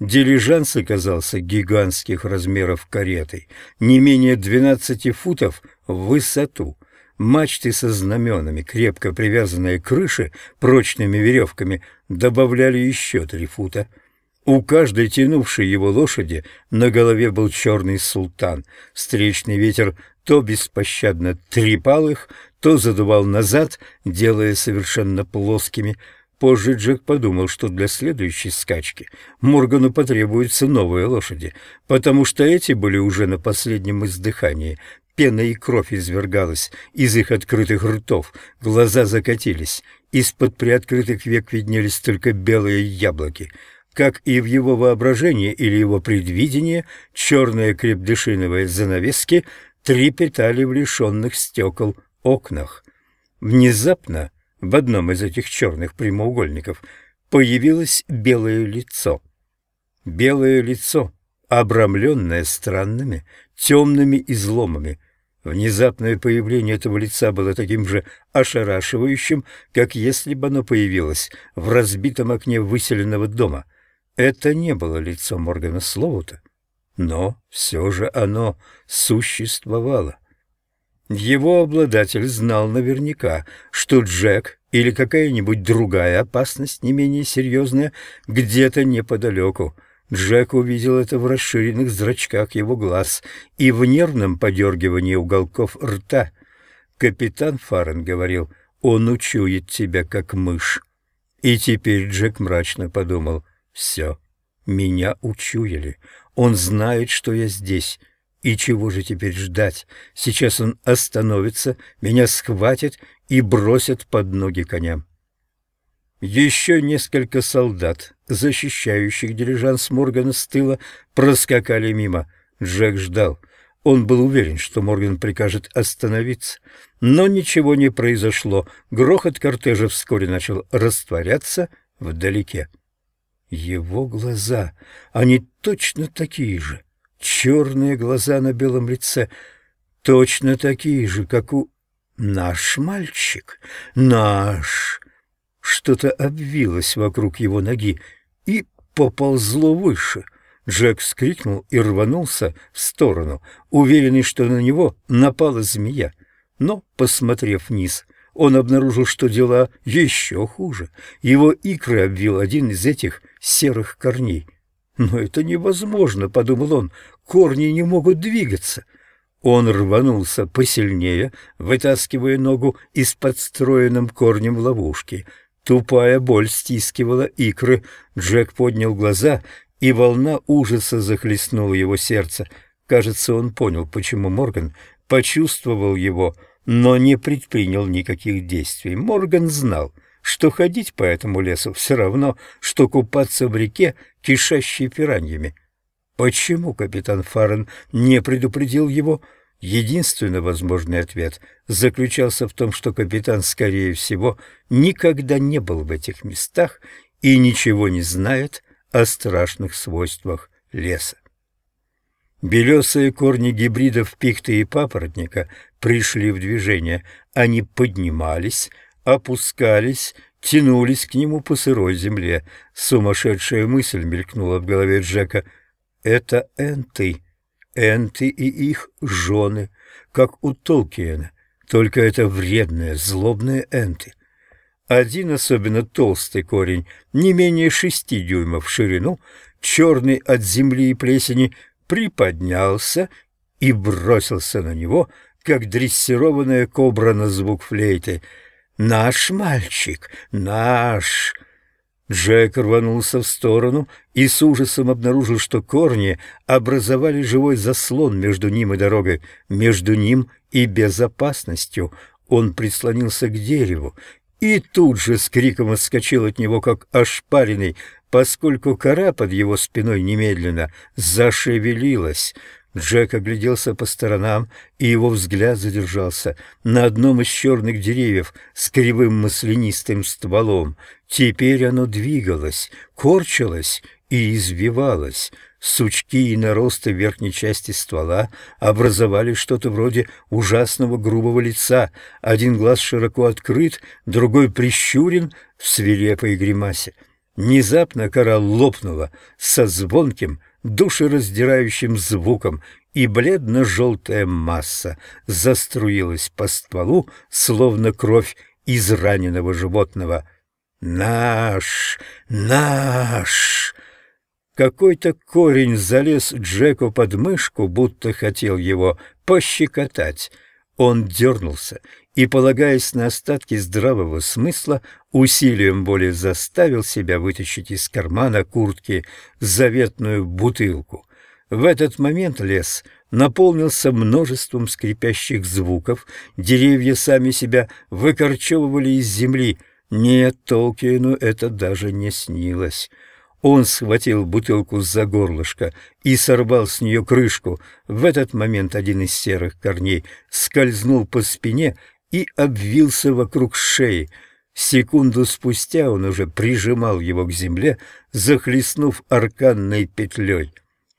Дилижанс оказался гигантских размеров каретой, не менее двенадцати футов в высоту. Мачты со знаменами, крепко привязанные к крыше прочными веревками, добавляли еще три фута. У каждой тянувшей его лошади на голове был черный султан. Встречный ветер то беспощадно трепал их, то задувал назад, делая совершенно плоскими. Позже Джек подумал, что для следующей скачки Моргану потребуются новые лошади, потому что эти были уже на последнем издыхании. Пена и кровь извергалась из их открытых ртов, глаза закатились, из-под приоткрытых век виднелись только белые яблоки. Как и в его воображении или его предвидении, черные крепдышиновые занавески трепетали в лишенных стекол окнах. Внезапно в одном из этих черных прямоугольников появилось белое лицо. Белое лицо, обрамленное странными темными изломами. Внезапное появление этого лица было таким же ошарашивающим, как если бы оно появилось в разбитом окне выселенного дома. Это не было лицо Моргана Слоута, но все же оно существовало. Его обладатель знал наверняка, что Джек или какая-нибудь другая опасность, не менее серьезная, где-то неподалеку. Джек увидел это в расширенных зрачках его глаз и в нервном подергивании уголков рта. Капитан Фарен говорил, он учует тебя, как мышь. И теперь Джек мрачно подумал, все, меня учуяли, он знает, что я здесь, и чего же теперь ждать? Сейчас он остановится, меня схватит и бросит под ноги коням. Еще несколько солдат, защищающих дилижанс Моргана с тыла, проскакали мимо. Джек ждал. Он был уверен, что Морган прикажет остановиться. Но ничего не произошло. Грохот кортежа вскоре начал растворяться вдалеке. Его глаза, они точно такие же черные глаза на белом лице, точно такие же, как у... Наш мальчик, наш... Что-то обвилось вокруг его ноги и поползло выше. Джек вскрикнул и рванулся в сторону, уверенный, что на него напала змея. Но, посмотрев вниз, он обнаружил, что дела еще хуже. Его икры обвил один из этих серых корней — «Но это невозможно», — подумал он, — «корни не могут двигаться». Он рванулся посильнее, вытаскивая ногу из подстроенным корнем ловушки. Тупая боль стискивала икры. Джек поднял глаза, и волна ужаса захлестнула его сердце. Кажется, он понял, почему Морган почувствовал его, но не предпринял никаких действий. Морган знал — что ходить по этому лесу все равно, что купаться в реке, кишащей пираньями. Почему капитан Фарен не предупредил его? Единственный возможный ответ заключался в том, что капитан, скорее всего, никогда не был в этих местах и ничего не знает о страшных свойствах леса. Белесые корни гибридов пихты и папоротника пришли в движение. Они поднимались, опускались, тянулись к нему по сырой земле. Сумасшедшая мысль мелькнула в голове Джека. «Это энты, энты и их жены, как у Толкиена, только это вредные, злобные энты. Один особенно толстый корень, не менее шести дюймов в ширину, черный от земли и плесени, приподнялся и бросился на него, как дрессированная кобра на звук флейты — «Наш мальчик! Наш!» Джек рванулся в сторону и с ужасом обнаружил, что корни образовали живой заслон между ним и дорогой, между ним и безопасностью. Он прислонился к дереву и тут же с криком отскочил от него, как ошпаренный, поскольку кора под его спиной немедленно зашевелилась. Джек огляделся по сторонам, и его взгляд задержался на одном из черных деревьев с кривым маслянистым стволом. Теперь оно двигалось, корчилось и извивалось. Сучки и наросты верхней части ствола образовали что-то вроде ужасного грубого лица. Один глаз широко открыт, другой прищурен в свирепой гримасе. Внезапно кора лопнула со звонким, душераздирающим звуком, и бледно-желтая масса заструилась по стволу, словно кровь из раненого животного. «Наш! Наш!» Какой-то корень залез Джеку под мышку, будто хотел его пощекотать. Он дернулся и, полагаясь на остатки здравого смысла, усилием боли заставил себя вытащить из кармана куртки заветную бутылку. В этот момент лес наполнился множеством скрипящих звуков, деревья сами себя выкорчевывали из земли. Нет, Толкину это даже не снилось. Он схватил бутылку за горлышко и сорвал с нее крышку. В этот момент один из серых корней скользнул по спине и обвился вокруг шеи. Секунду спустя он уже прижимал его к земле, захлестнув арканной петлей.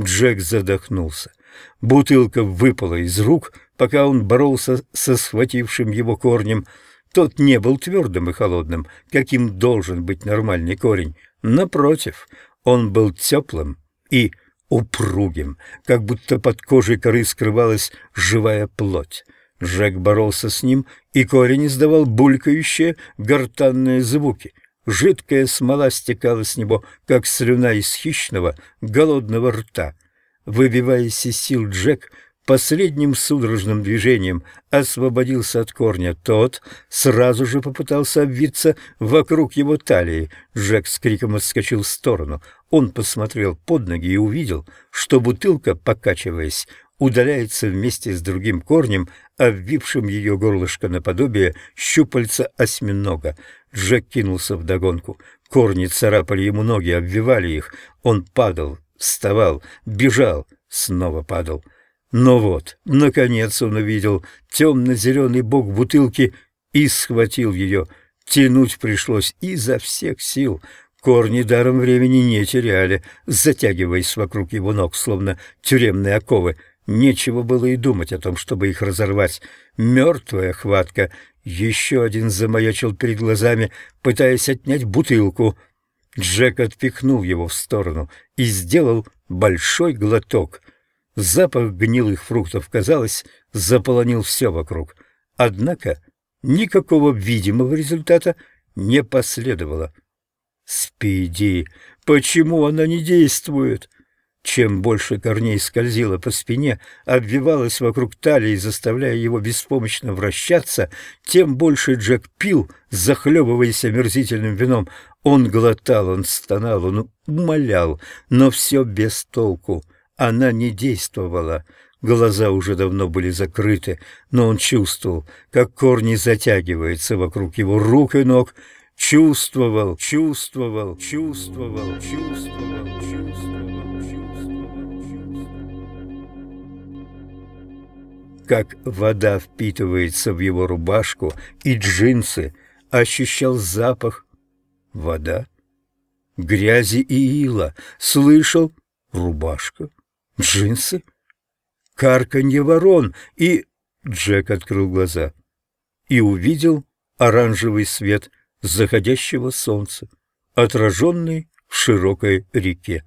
Джек задохнулся. Бутылка выпала из рук, пока он боролся со схватившим его корнем. Тот не был твердым и холодным, каким должен быть нормальный корень. Напротив, он был теплым и упругим, как будто под кожей коры скрывалась живая плоть. Джек боролся с ним, и корень издавал булькающие гортанные звуки. Жидкая смола стекала с него, как слюна из хищного, голодного рта. Выбиваясь из сил, Джек последним судорожным движением освободился от корня. Тот сразу же попытался обвиться вокруг его талии. Джек с криком отскочил в сторону. Он посмотрел под ноги и увидел, что бутылка, покачиваясь, удаляется вместе с другим корнем, обвившим ее горлышко наподобие щупальца осьминога. Джек кинулся вдогонку. Корни царапали ему ноги, обвивали их. Он падал, вставал, бежал, снова падал. Но вот, наконец он увидел темно-зеленый бок бутылки и схватил ее. Тянуть пришлось изо всех сил. Корни даром времени не теряли, затягиваясь вокруг его ног, словно тюремные оковы. Нечего было и думать о том, чтобы их разорвать. Мертвая хватка. Еще один замаячил перед глазами, пытаясь отнять бутылку. Джек отпихнул его в сторону и сделал большой глоток — Запах гнилых фруктов, казалось, заполонил все вокруг. Однако никакого видимого результата не последовало. «Спиди! Почему она не действует?» Чем больше корней скользило по спине, обвивалось вокруг талии, заставляя его беспомощно вращаться, тем больше Джек пил, захлебываясь омерзительным вином. Он глотал, он стонал, он умолял, но все без толку. Она не действовала. Глаза уже давно были закрыты, но он чувствовал, как корни затягиваются вокруг его рук и ног. Чувствовал, чувствовал, чувствовал, чувствовал, Как вода впитывается в его рубашку и джинсы, ощущал запах. Вода, грязи и ила, слышал рубашка, Джинсы? Карканье ворон и... Джек открыл глаза и увидел оранжевый свет заходящего солнца, отраженный в широкой реке.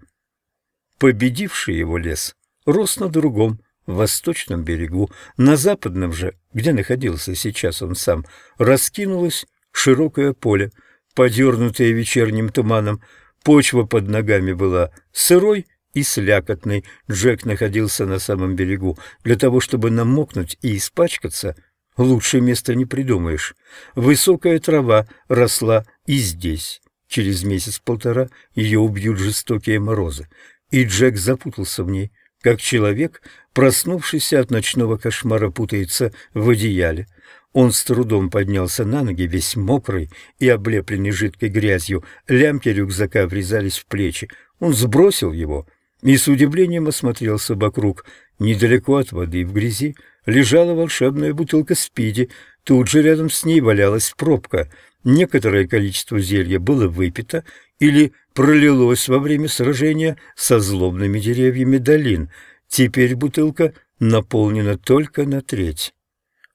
Победивший его лес рос на другом, восточном берегу, на западном же, где находился сейчас он сам, раскинулось широкое поле, подернутое вечерним туманом, почва под ногами была сырой и слякотный. Джек находился на самом берегу. Для того, чтобы намокнуть и испачкаться, лучше места не придумаешь. Высокая трава росла и здесь. Через месяц-полтора ее убьют жестокие морозы. И Джек запутался в ней, как человек, проснувшийся от ночного кошмара, путается в одеяле. Он с трудом поднялся на ноги, весь мокрый и облепленный жидкой грязью. Лямки рюкзака врезались в плечи. Он сбросил его и с удивлением осмотрелся вокруг. Недалеко от воды в грязи лежала волшебная бутылка спиди, тут же рядом с ней валялась пробка. Некоторое количество зелья было выпито или пролилось во время сражения со злобными деревьями долин. Теперь бутылка наполнена только на треть.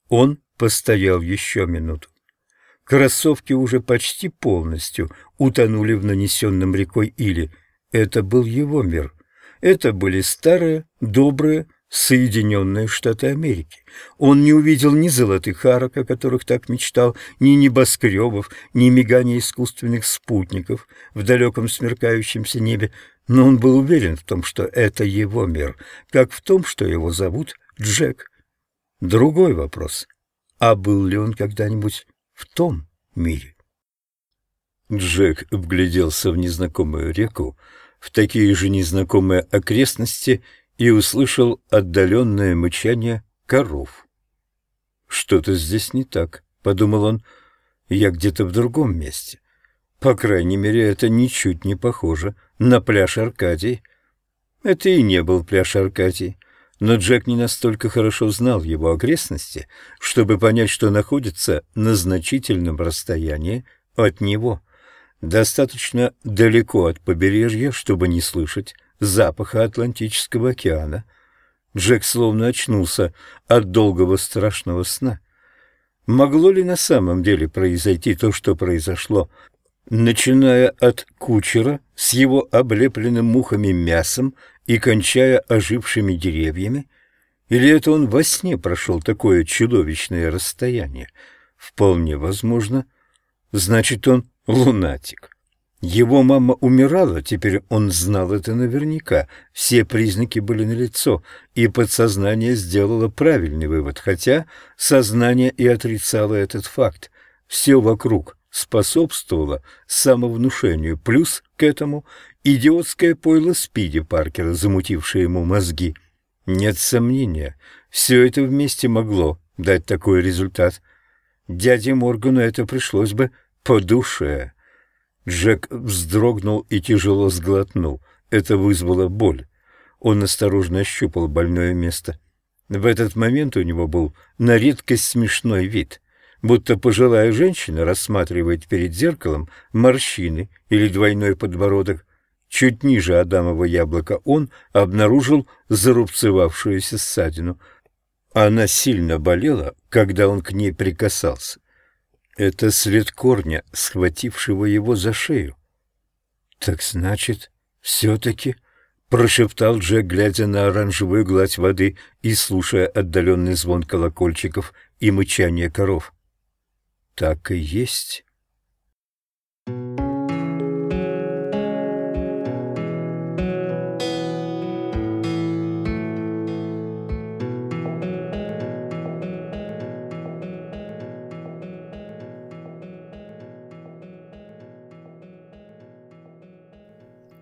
Он постоял еще минуту. Кроссовки уже почти полностью утонули в нанесенном рекой Или. Это был его мир. Это были старые, добрые, Соединенные Штаты Америки. Он не увидел ни золотых арок, о которых так мечтал, ни небоскребов, ни мигания искусственных спутников в далеком смеркающемся небе, но он был уверен в том, что это его мир, как в том, что его зовут Джек. Другой вопрос. А был ли он когда-нибудь в том мире? Джек вгляделся в незнакомую реку, в такие же незнакомые окрестности и услышал отдаленное мычание коров. «Что-то здесь не так», — подумал он, — «я где-то в другом месте. По крайней мере, это ничуть не похоже на пляж Аркадий». Это и не был пляж Аркадий, но Джек не настолько хорошо знал его окрестности, чтобы понять, что находится на значительном расстоянии от него, достаточно далеко от побережья, чтобы не слышать запаха Атлантического океана. Джек словно очнулся от долгого страшного сна. Могло ли на самом деле произойти то, что произошло, начиная от кучера с его облепленным мухами мясом и кончая ожившими деревьями? Или это он во сне прошел такое чудовищное расстояние? Вполне возможно. Значит, он лунатик. Его мама умирала, теперь он знал это наверняка. Все признаки были налицо, и подсознание сделало правильный вывод, хотя сознание и отрицало этот факт. Все вокруг способствовало самовнушению, плюс к этому идиотское пойло Спиди Паркера, замутившее ему мозги. Нет сомнения, все это вместе могло дать такой результат. Дяде Моргану это пришлось бы по душе. Джек вздрогнул и тяжело сглотнул. Это вызвало боль. Он осторожно ощупал больное место. В этот момент у него был на редкость смешной вид, будто пожилая женщина рассматривает перед зеркалом морщины или двойной подбородок. Чуть ниже Адамова яблока он обнаружил зарубцевавшуюся ссадину. Она сильно болела, когда он к ней прикасался. Это след корня, схватившего его за шею. «Так значит, все-таки...» — прошептал Джек, глядя на оранжевую гладь воды и слушая отдаленный звон колокольчиков и мычание коров. «Так и есть».